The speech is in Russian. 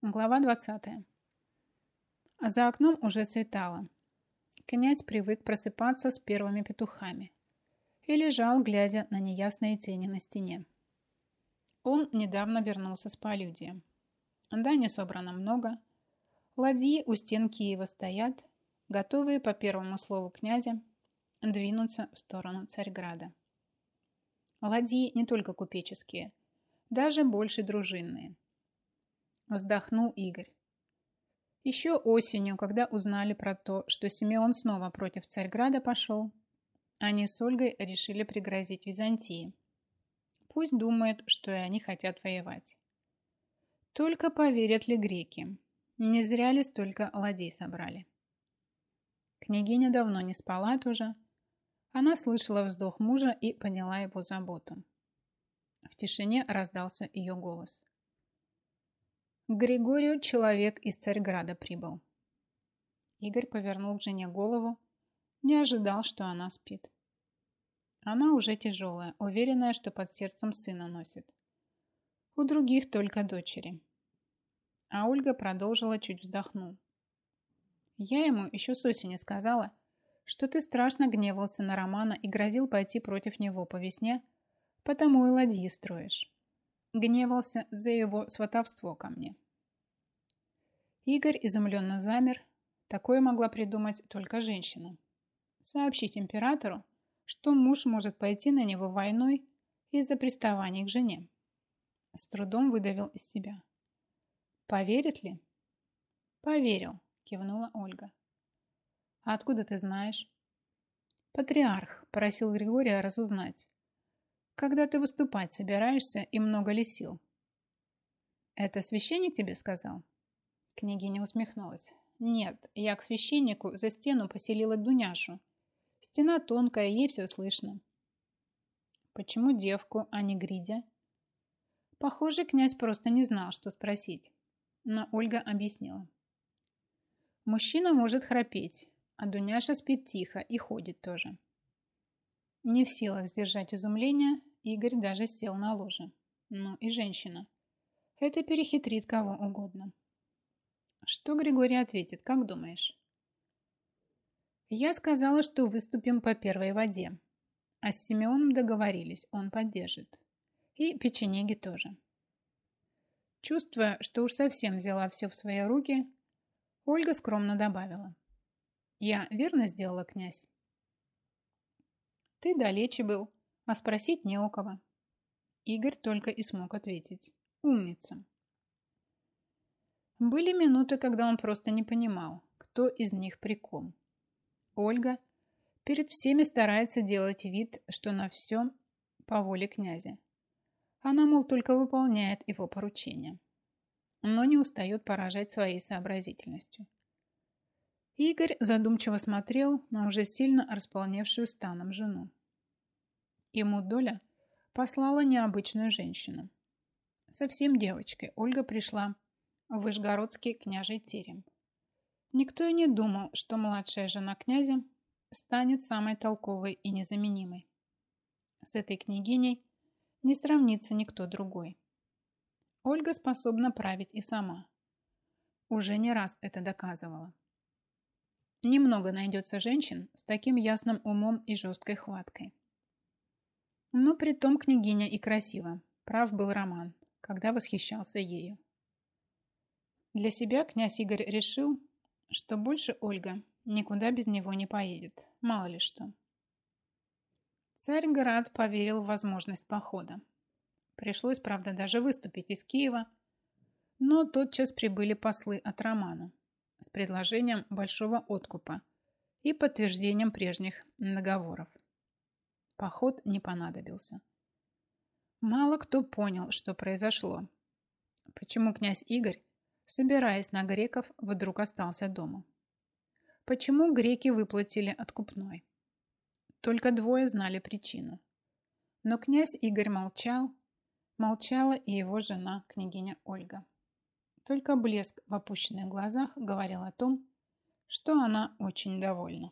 Глава 20. За окном уже светало. Князь привык просыпаться с первыми петухами и лежал, глядя на неясные тени на стене. Он недавно вернулся с полюдия. Да, не собрано много. Ладьи у стен Киева стоят, готовые по первому слову князя двинуться в сторону Царьграда. Ладьи не только купеческие, даже больше дружинные – Вздохнул Игорь. Еще осенью, когда узнали про то, что Симеон снова против Царьграда пошел, они с Ольгой решили пригрозить Византии. Пусть думают, что и они хотят воевать. Только поверят ли греки? Не зря ли столько ладей собрали? Княгиня давно не спала тоже. Она слышала вздох мужа и поняла его заботу. В тишине раздался ее голос. Григорию человек из Царьграда прибыл. Игорь повернул к жене голову, не ожидал, что она спит. Она уже тяжелая, уверенная, что под сердцем сына носит. У других только дочери. А Ольга продолжила, чуть вздохнул. Я ему еще с осени сказала, что ты страшно гневался на Романа и грозил пойти против него по весне, потому и ладьи строишь. Гневался за его сватовство ко мне. Игорь изумленно замер. Такое могла придумать только женщина. Сообщить императору, что муж может пойти на него войной из-за приставаний к жене. С трудом выдавил из себя. Поверит ли? Поверил, кивнула Ольга. А откуда ты знаешь? Патриарх просил Григория разузнать, когда ты выступать собираешься и много ли сил? Это священник тебе сказал? Княгиня усмехнулась. Нет, я к священнику за стену поселила Дуняшу. Стена тонкая, ей все слышно. Почему девку, а не Гридя? Похоже, князь просто не знал, что спросить. Но Ольга объяснила. Мужчина может храпеть, а Дуняша спит тихо и ходит тоже. Не в силах сдержать изумление, Игорь даже сел на ложе. Ну и женщина. Это перехитрит кого угодно. Что Григорий ответит, как думаешь? Я сказала, что выступим по первой воде. А с Симеоном договорились, он поддержит. И печенеги тоже. Чувствуя, что уж совсем взяла все в свои руки, Ольга скромно добавила. Я верно сделала, князь? Ты далече был, а спросить не у кого. Игорь только и смог ответить. Умница. Были минуты, когда он просто не понимал, кто из них при ком. Ольга перед всеми старается делать вид, что на все по воле князя. Она, мол, только выполняет его поручения, но не устает поражать своей сообразительностью. Игорь задумчиво смотрел на уже сильно располневшую станом жену. Ему доля послала необычную женщину. Совсем девочкой Ольга пришла в Вышгородский княжий терем. Никто и не думал, что младшая жена князя станет самой толковой и незаменимой. С этой княгиней не сравнится никто другой. Ольга способна править и сама. Уже не раз это доказывала. Немного найдется женщин с таким ясным умом и жесткой хваткой. Но при том княгиня и красива. Прав был Роман, когда восхищался ею. Для себя князь Игорь решил, что больше Ольга никуда без него не поедет, мало ли что. Царь-град поверил в возможность похода. Пришлось, правда, даже выступить из Киева, но тотчас прибыли послы от Романа с предложением большого откупа и подтверждением прежних договоров. Поход не понадобился. Мало кто понял, что произошло. Почему князь Игорь, собираясь на греков, вдруг остался дома? Почему греки выплатили откупной? Только двое знали причину. Но князь Игорь молчал, молчала и его жена, княгиня Ольга. Только блеск в опущенных глазах говорил о том, что она очень довольна.